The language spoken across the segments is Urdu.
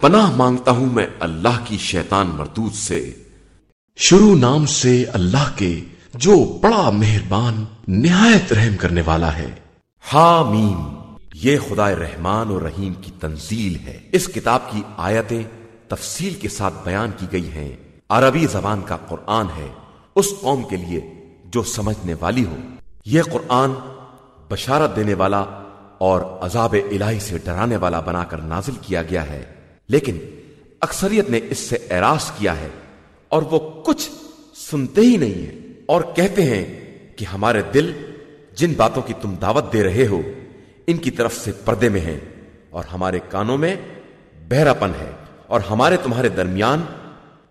پناہ مانگتا ہوں میں اللہ کی شیطان مردود سے۔ شروع نام سے اللہ کے جو بڑا مہربان، نہایت رحم کرنے والا ہے۔ حامیم، یہ خدا رحمان اور رحیم کی تنزیل ہے۔ اس کتاب کی آیتیں تفصیل کے ساتھ بیان کی گئی ہیں۔ عربی زبان کا قرآن ہے۔ اس قوم کے لیے جو سمجھنے والی ہو۔ یہ قرآن بشارت دینے والا اور عذاب الہی سے ڈرانے والا بنا کر نازل کیا گیا ہے۔ لیکن اکثریت نے اس سے اعراض کیا ہے اور وہ کچھ سنتے ہی نہیں ہیں اور کہتے ہیں کہ ہمارے دل جن باتوں کی تم دعوت دے رہے ہو، ان کی طرف سے پردے میں ہیں اور ہمارے کانوں میں بہراپن ہے اور ہمارے تمہارے درمیان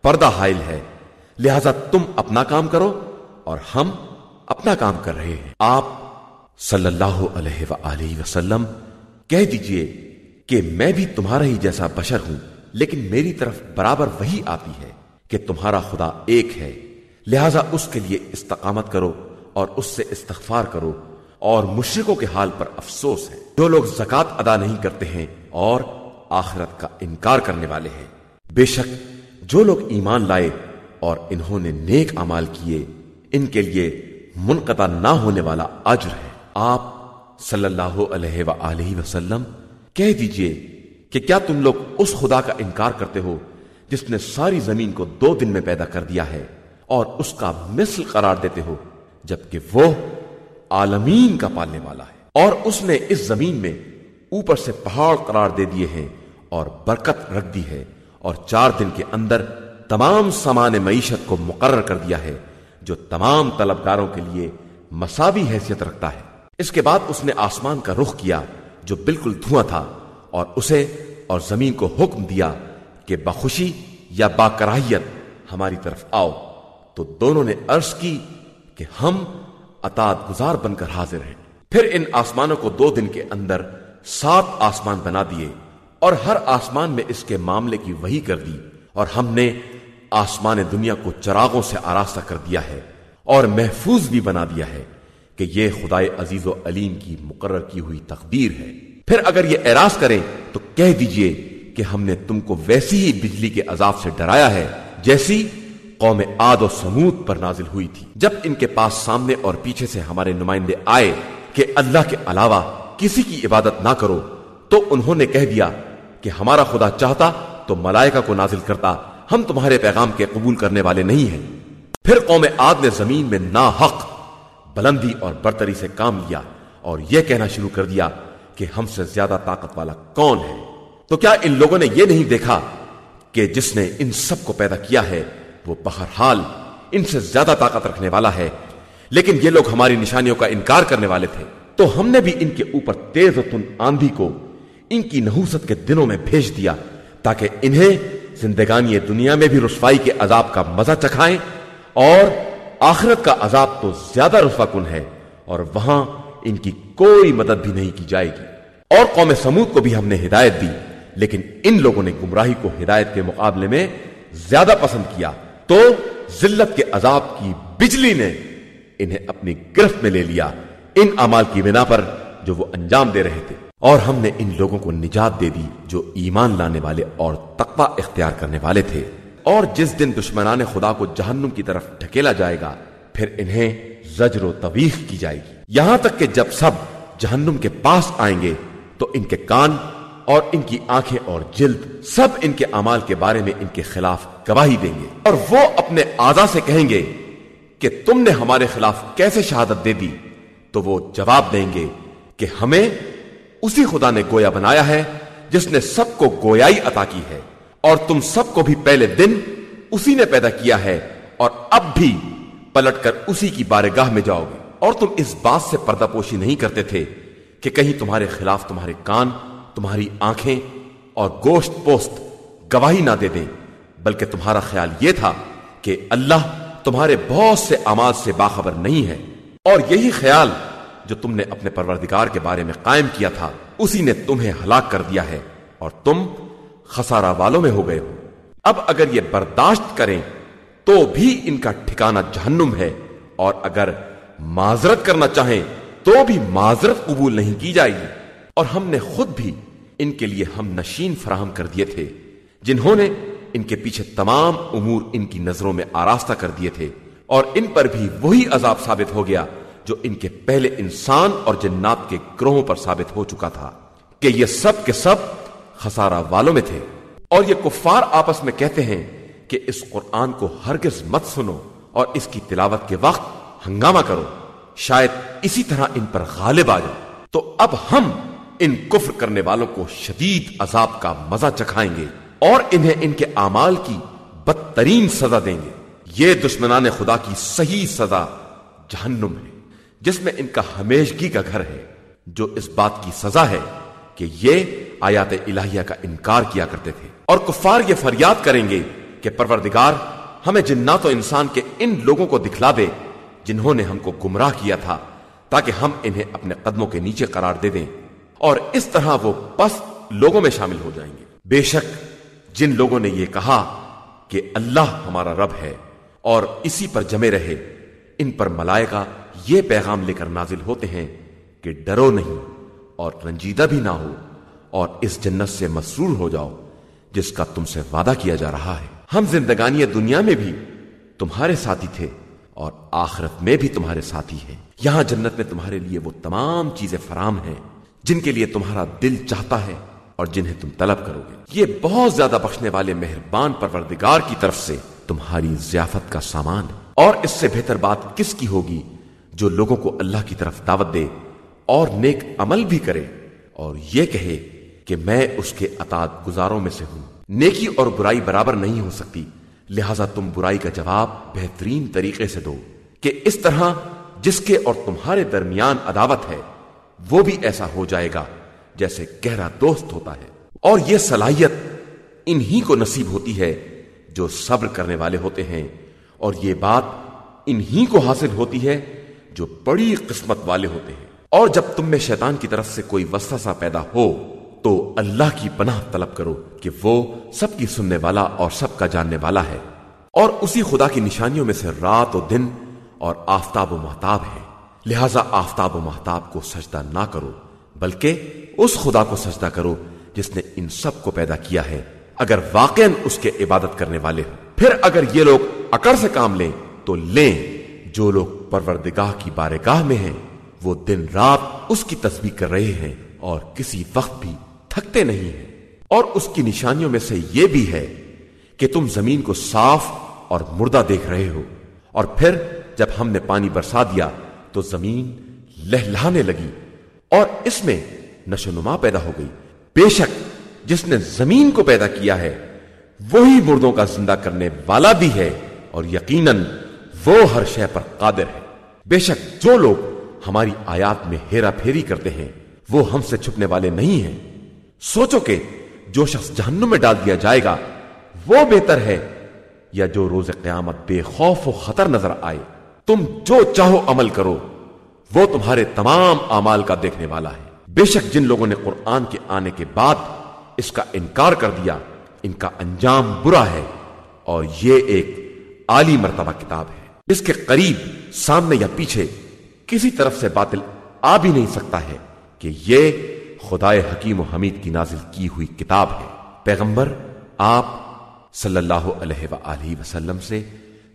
پردہ حائل ہے۔ لہذا تم اپنا کام کرو اور ہم اپنا کام کر رہے ہیں۔ آپ صلی اللہ علیہ وآلہ وسلم کہہ دیجیے کہ میں بھی تمہارا ہی جیسا بشر ہوں، لیکن میری طرف برابر وہی آتی ہے کہ تمہارا خدا ایک ہے۔ لہذا اس کے لیے استقامت کرو اور اس سے استغفار کرو، اور مشرقوں کے حال پر افسوس ہے۔ جو لوگ زکات ادا نہیں کرتے ہیں اور آخرت کا انکار کرنے والے ہیں۔ بے شک جو لوگ ایمان لائے اور انہوں نے نیک امال کیے، ان کے لیے منقطع نہ ہونے والا اجر ہے۔ آپ صلی اللہ علیہ وآلہ وسلم کہہ دیجیے کہ کیا تم لوگ اس خدا کا انکار کرتے ہو جس نے ساری زمین کو دو دن میں پیدا کر دیا ہے اور اس کا مثل قرار دیتے ہو، جبکہ وہ عالمین کا پالنے والا ہے۔ اور اس نے اس زمین میں اوپر سے پہاڑ قرار دے دیے ہیں اور برکت رکھ دی ہے اور چار دن کے اندر تمام سامان معیشت کو مقرر کر دیا ہے، جو تمام طلبگاروں کے لیے مساوی حیثیت رکھتا ہے۔ اس کے بعد اس نے آسمان کا رخ کیا جو بالکل دھواں تھا اور اسے اور زمین کو حکم دیا کہ بخوشی یا با کراہیت ہماری طرف آؤ، تو دونوں نے عرض کی کہ ہم اطاعت گزار بن کر حاضر ہیں۔ پھر ان آسمانوں کو دو دن کے اندر سات آسمان بنا دیے اور ہر آسمان میں اس کے معاملے کی وہی کر دی اور ہم نے آسمان دنیا کو چراغوں سے آراستہ کر دیا ہے اور محفوظ بھی بنا دیا ہے۔ کہ یہ خدائے عزیز و علیم کی مقرر کی ہوئی تقدیر ہے۔ پھر اگر یہ اعراض کریں تو کہہ دیجیے کہ ہم نے تم کو ویسی ہی بجلی کے عذاب سے ڈرایا ہے جیسی قوم آد و سمود پر نازل ہوئی تھی۔ جب ان کے پاس سامنے اور پیچھے سے ہمارے نمائندے آئے کہ اللہ کے علاوہ کسی کی عبادت نہ کرو، تو انہوں نے کہہ دیا کہ ہمارا خدا چاہتا تو ملائکہ کو نازل کرتا، ہم تمہارے پیغام کے قبول کرنے والے نہیں ہیں۔ پھر قوم آد نے زمین میں نا حق بلندی اور برتری سے کام لیا اور یہ کہنا شروع کر دیا کہ ہم سے زیادہ طاقت والا کون ہے؟ تو کیا ان لوگوں نے یہ نہیں دیکھا کہ جس نے ان سب کو پیدا کیا ہے، وہ بہرحال ان سے زیادہ طاقت رکھنے والا ہے؟ لیکن یہ لوگ ہماری نشانیوں کا انکار کرنے والے تھے۔ تو ہم نے بھی ان کے اوپر تیز تن آندھی کو ان کی نحوست کے دنوں میں بھیج دیا تاکہ انہیں زندگانی دنیا میں بھی رسوائی کے عذاب کا مزہ چکھائیں اور آخرت کا عذاب تو زیادہ رسوا کن ہے اور وہاں ان کی کوئی مدد بھی نہیں کی جائے گی۔ اور قوم سمود کو بھی ہم نے ہدایت دی، لیکن ان لوگوں نے گمراہی کو ہدایت کے مقابلے میں زیادہ پسند کیا۔ تو ذلت کے عذاب کی بجلی نے انہیں اپنی گرفت میں لے لیا، ان امال کی بنا پر جو وہ انجام دے رہے تھے۔ اور ہم نے ان لوگوں کو نجات دے دی جو ایمان لانے والے اور تقوی اختیار کرنے والے تھے۔ اور جس دن دشمنان خدا کو جہنم کی طرف ڈھکیلا جائے گا، پھر انہیں زجر و طویق کی جائے گی۔ یہاں تک کہ جب سب جہنم کے پاس آئیں گے، تو ان کے کان اور ان کی آنکھیں اور جلد سب ان کے امال کے بارے میں ان کے خلاف گواہی دیں گے۔ اور وہ اپنے آزا سے کہیں گے کہ تم نے ہمارے خلاف کیسے شہادت دے دی؟ تو وہ جواب دیں گے کہ ہمیں اسی خدا نے گویا بنایا ہے جس نے سب کو گویائی عطا کی ہے۔ اور تم سب کو بھی پہلے دن اسی نے پیدا کیا ہے اور اب بھی پلٹ کر اسی کی بارگاہ میں جاؤ گے۔ اور تم اس بات سے پردہ پوشی نہیں کرتے تھے کہ کہیں تمہارے خلاف تمہارے کان، تمہاری آنکھیں اور گوشت پوست گواہی نہ دے دیں، بلکہ تمہارا خیال یہ تھا کہ اللہ تمہارے بہت سے آماد سے باخبر نہیں ہے۔ اور یہی خیال جو تم نے اپنے پروردگار کے بارے میں قائم کیا تھا، اسی نے تمہیں ہلاک کر دیا ہے۔ اور تم خسارہ والوں میں ہو گئے ہو اب اگر یہ برداشت کریں تو بھی ان کا ٹھکانہ جہنم ہے، اور اگر معذرت کرنا چاہیں تو بھی معذرت قبول نہیں کی جائے گی۔ اور ہم نے خود بھی ان کے لیے ہم نشین فراہم کر دیے تھے، جنہوں نے ان کے پیچھے تمام امور ان کی نظروں میں آراستہ کر دیے تھے۔ اور ان پر بھی وہی عذاب ثابت ہو گیا جو ان کے پہلے انسان اور جنات کے گروہوں پر ثابت ہو چکا تھا کہ یہ سب کے سب خسارہ والوں میں تھے۔ اور یہ کفار آپس میں کہتے ہیں کہ اس قرآن کو ہرگز مت سنو اور اس کی تلاوت کے وقت ہنگامہ کرو۔ شاید اسی طرح ان پر غالب آ جائے تو اب ہم ان کفر کرنے والوں کو شدید عذاب کا مزہ چکھائیں گے اور انہیں ان کے اعمال کی بدترین سزا دیں گے۔ یہ دشمنان خدا کی صحیح سزا جہنم ہے، جس میں ان کا ہمیشگی کا گھر ہے، جو اس بات کی سزا ہے کہ یہ آیات الہیہ کا انکار کیا کرتے تھے۔ اور کفار یہ فریاد کریں گے کہ پروردگار ہمیں جنات و انسان کے ان لوگوں کو دکھلا دے جنہوں نے ہم کو گمراہ کیا تھا، تاکہ ہم انہیں اپنے قدموں کے نیچے قرار دے دیں اور اس طرح وہ پس لوگوں میں شامل ہو جائیں گے۔ بے شک جن لوگوں نے یہ کہا کہ اللہ ہمارا رب ہے اور اسی پر جمے رہے، ان پر ملائکہ یہ پیغام لے کر نازل ہوتے ہیں کہ ڈرو نہیں اور رنجیدہ بھی نہ ہو۔ اور اس جنت سے مسرور ہو جاؤ، جس کا تم سے وعدہ کیا جا رہا ہے۔ ہم زندگانی دنیا میں بھی تمہارے ساتھی تھے اور آخرت میں بھی تمہارے ساتھی ہیں۔ یہاں جنت میں تمہارے لیے وہ تمام چیزیں فراہم ہیں، جن کے لیے تمہارا دل چاہتا ہے اور جنہیں تم طلب کرو گے۔ یہ بہت زیادہ بخشنے والے مہربان پروردگار کی طرف سے تمہاری ضیافت کا سامان۔ اور اس سے بہتر بات کس کی ہوگی جو لوگوں کو اللہ کی طرف دعوت دے اور نیک عمل بھی کرے اور یہ کہے کہ میں اس کے اطاعت گزاروں میں سے ہوں۔ نیکی اور برائی برابر نہیں ہو سکتی۔ لہذا تم برائی کا جواب بہترین طریقے سے دو۔ کہ اس طرح جس کے اور تمہارے درمیان عداوت ہے، وہ بھی ایسا ہو جائے گا جیسے گہرا دوست ہوتا ہے۔ اور یہ صلاحیت انہی کو نصیب ہوتی ہے جو صبر کرنے والے ہوتے ہیں۔ اور یہ بات انہی کو حاصل ہوتی ہے جو بڑی قسمت والے ہوتے ہیں۔ اور جب تم میں شیطان کی طرف سے کوئی وسوسہ پیدا ہو تو اللہ کی پناہ طلب کرو کہ وہ سب کی سننے والا اور سب کا جاننے والا ہے۔ اور اسی خدا کی نشانیوں میں سے رات و دن اور آفتاب و محتاب ہے۔ لہذا آفتاب و محتاب کو سجدہ نہ کرو، بلکہ اس خدا کو سجدہ کرو جس نے ان سب کو پیدا کیا ہے۔ اگر واقع اس کے عبادت کرنے والے ہو پھر اگر یہ لوگ اکڑ سے کام لیں، تو لیں۔ جو لوگ پروردگاہ کی بارگاہ میں ہیں، وہ دن رات اس کی تصویر کر رہے ہیں اور کسی وقت بھی تھکتے نہیں ہیں۔ اور اس کی نشانیوں میں سے یہ بھی ہے کہ تم زمین کو صاف اور مردہ دیکھ رہے ہو۔ اور پھر جب ہم نے پانی برسا دیا تو زمین لہلانے لگی اور اس میں نشو نما پیدا ہو گئی۔ بے شک جس نے زمین کو پیدا کیا ہے، وہی مردوں کا زندہ کرنے والا بھی ہے اور یقیناً وہ ہر شے پر قادر ہے۔ بے شک جو لوگ ہماری آیات میں ہیرا پھیری کرتے ہیں، وہ ہم سے چھپنے والے نہیں ہیں۔ سوچو کہ جو شخص جہنم میں ڈال دیا جائے گا، وہ بہتر ہے یا جو روز قیامت بے خوف و خطر نظر آئے۔ تم جو چاہو عمل کرو، وہ تمہارے تمام اعمال کا دیکھنے والا ہے۔ بے شک جن لوگوں نے قرآن کے آنے کے بعد اس کا انکار کر دیا، ان کا انجام برا ہے۔ اور یہ ایک عالی مرتبہ کتاب ہے۔ اس کے قریب، سامنے یا پیچھے، کسی طرف سے باطل آ بھی نہیں سکتا ہے کہ یہ خدائے حکیم و حمید کی نازل کی ہوئی کتاب ہے۔ پیغمبر، آپ صلی اللہ علیہ وآلہ وسلم سے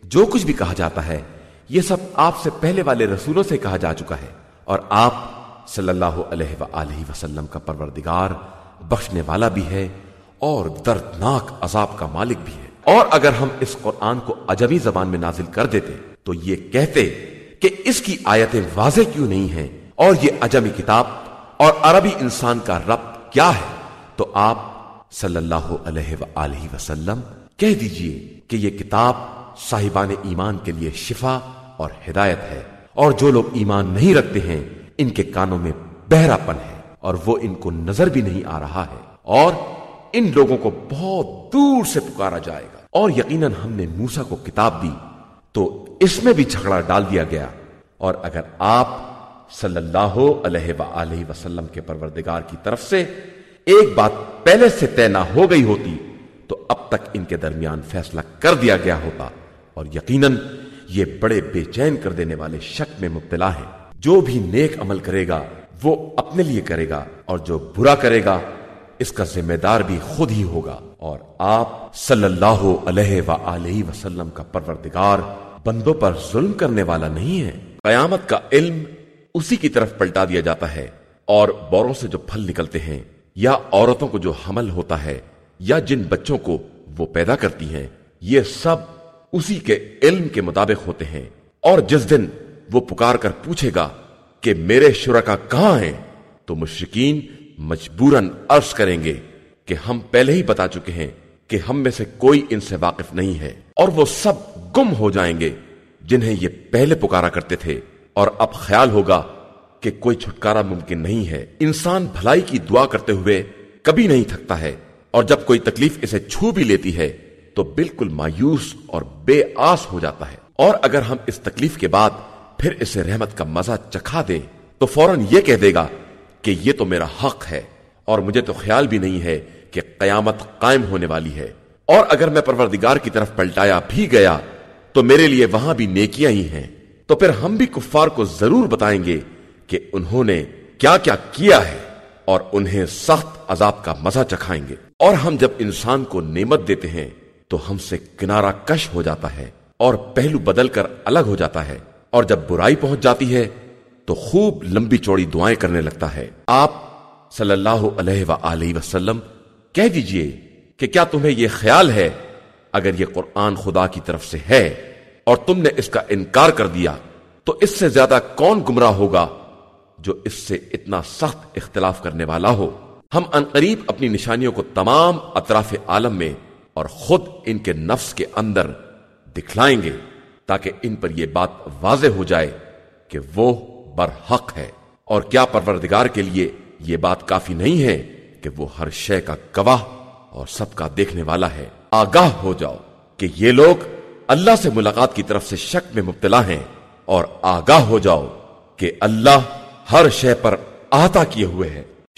جو کچھ بھی کہا جاتا ہے، یہ سب آپ سے پہلے والے رسولوں سے کہا جا چکا ہے۔ اور آپ صلی اللہ علیہ وآلہ وسلم کا پروردگار بخشنے والا بھی ہے اور دردناک عذاب کا مالک بھی ہے۔ اور اگر ہم اس قرآن کو عجبی زبان میں نازل کر دیتے، تو یہ کہتے کہ اس کی آیتیں واضح کیوں نہیں ہیں اور یہ عجمی کتاب اور عربی انسان کا رب کیا ہے؟ تو آپ صلی اللہ علیہ وآلہ وسلم کہہ دیجیے کہ یہ کتاب صاحبان ایمان کے لیے شفا اور ہدایت ہے اور جو لوگ ایمان نہیں رکھتے ہیں، ان کے کانوں میں بہرا پن ہے اور وہ ان کو نظر بھی نہیں آ رہا ہے اور ان لوگوں کو بہت دور سے پکارا جائے گا۔ اور یقیناً ہم نے موسا کو کتاب دی تو اس میں بھی جھگڑا ڈال دیا گیا۔ اور اگر آپ صلی اللہ علیہ وآلہ وسلم کے پروردگار کی طرف سے ایک بات پہلے سے طے نہ ہو گئی ہوتی تو اب تک ان کے درمیان فیصلہ کر دیا گیا ہوتا اور یقیناً یہ بڑے بے چین کر دینے والے شک میں مبتلا ہے جو بھی نیک عمل کرے گا، وہ اپنے لیے کرے گا اور جو برا کرے گا، اس کا ذمہ دار بھی خود ہی ہوگا۔ اور آپ صلی اللہ علیہ وآلہ وسلم کا پروردگار بندوں پر ظلم کرنے والا نہیں ہے۔ قیامت کا علم اسی کی طرف پلٹا دیا جاتا ہے اور بوروں سے جو پھل نکلتے ہیں یا عورتوں کو جو حمل ہوتا ہے یا جن بچوں کو وہ پیدا کرتی ہیں، یہ سب اسی کے علم کے مطابق ہوتے ہیں۔ اور جس دن وہ پکار کر پوچھے گا کہ میرے شرکا کہاں ہیں، تو مشرقین مجبوراً عرض کریں گے کہ ہم پہلے ہی بتا چکے ہیں کہ ہم میں سے کوئی ان سے واقف نہیں ہے۔ اور وہ سب گم ہو جائیں گے جنہیں یہ پہلے پکارا کرتے تھے۔ اور اب خیال ہوگا کہ کوئی چھٹکارا ممکن نہیں ہے۔ انسان بھلائی کی دعا کرتے ہوئے کبھی نہیں تھکتا ہے، اور جب کوئی تکلیف اسے چھو بھی لیتی ہے، تو بالکل مایوس اور بے آس ہو جاتا ہے۔ اور اگر ہم اس تکلیف کے بعد پھر اسے رحمت کا مزہ چکھا دیں، تو فوراً یہ کہہ دے گا کہ یہ تو میرا حق ہے، اور مجھے تو خیال بھی نہیں ہے کہ قیامت قائم ہونے والی ہے۔ اور اگر میں پروردگار کی طرف پلٹایا بھی گیا، تو میرے لیے وہاں بھی نیکیاں ہی ہیں۔ تو پھر ہم بھی کفار کو ضرور بتائیں گے کہ انہوں نے کیا کیا کیا ہے اور انہیں سخت عذاب کا مزہ چکھائیں گے۔ اور ہم جب انسان کو نعمت دیتے ہیں تو ہم سے کنارہ کش ہو جاتا ہے اور پہلو بدل کر الگ ہو جاتا ہے۔ اور جب برائی پہنچ جاتی ہے تو خوب لمبی چوڑی دعائیں کرنے لگتا ہے۔ آپ صلی اللہ علیہ وآلہ وسلم کہہ دیجیے کہ کیا تمہیں یہ خیال ہے اگر یہ قرآن خدا کی طرف سے ہے؟ اور تم نے اس کا انکار کر دیا، تو اس سے زیادہ کون گمراہ ہوگا جو اس سے اتنا سخت اختلاف کرنے والا ہو؟ ہم انقریب اپنی نشانیوں کو تمام اطراف عالم میں اور خود ان کے نفس کے اندر دکھلائیں گے تاکہ ان پر یہ بات واضح ہو جائے کہ وہ برحق ہے۔ اور کیا پروردگار کے لیے یہ بات کافی نہیں ہے کہ وہ ہر شے کا گواہ اور سب کا دیکھنے والا ہے؟ آگاہ ہو جاؤ کہ یہ لوگ اللہ سے ملاقات کی طرف سے شک میں مبتلا ہیں اور آگاہ ہو جاؤ کہ اللہ ہر شے پر آتا کیے ہوئے ہے